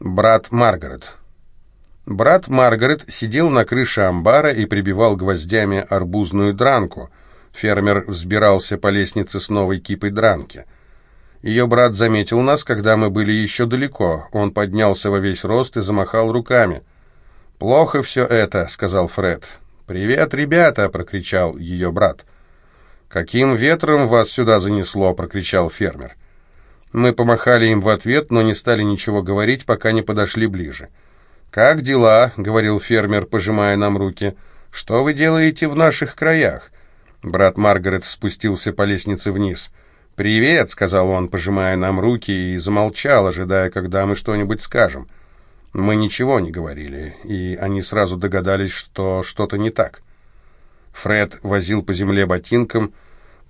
Брат Маргарет. Брат Маргарет сидел на крыше амбара и прибивал гвоздями арбузную дранку. Фермер взбирался по лестнице с новой кипой дранки. Ее брат заметил нас, когда мы были еще далеко. Он поднялся во весь рост и замахал руками. «Плохо все это», — сказал Фред. «Привет, ребята!» — прокричал ее брат. «Каким ветром вас сюда занесло?» — прокричал фермер. Мы помахали им в ответ, но не стали ничего говорить, пока не подошли ближе. «Как дела?» — говорил фермер, пожимая нам руки. «Что вы делаете в наших краях?» Брат Маргарет спустился по лестнице вниз. «Привет!» — сказал он, пожимая нам руки, и замолчал, ожидая, когда мы что-нибудь скажем. Мы ничего не говорили, и они сразу догадались, что что-то не так. Фред возил по земле ботинком,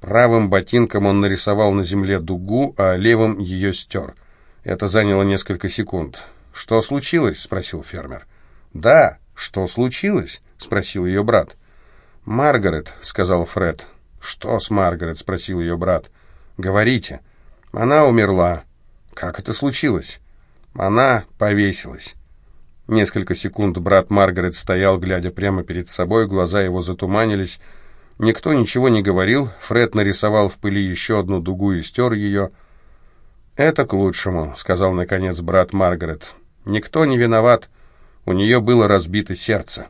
Правым ботинком он нарисовал на земле дугу, а левым ее стер. Это заняло несколько секунд. «Что случилось?» — спросил фермер. «Да, что случилось?» — спросил ее брат. «Маргарет», — сказал Фред. «Что с Маргарет?» — спросил ее брат. «Говорите». «Она умерла». «Как это случилось?» «Она повесилась». Несколько секунд брат Маргарет стоял, глядя прямо перед собой, глаза его затуманились, Никто ничего не говорил, Фред нарисовал в пыли еще одну дугу и стер ее. «Это к лучшему», — сказал наконец брат Маргарет. «Никто не виноват, у нее было разбито сердце».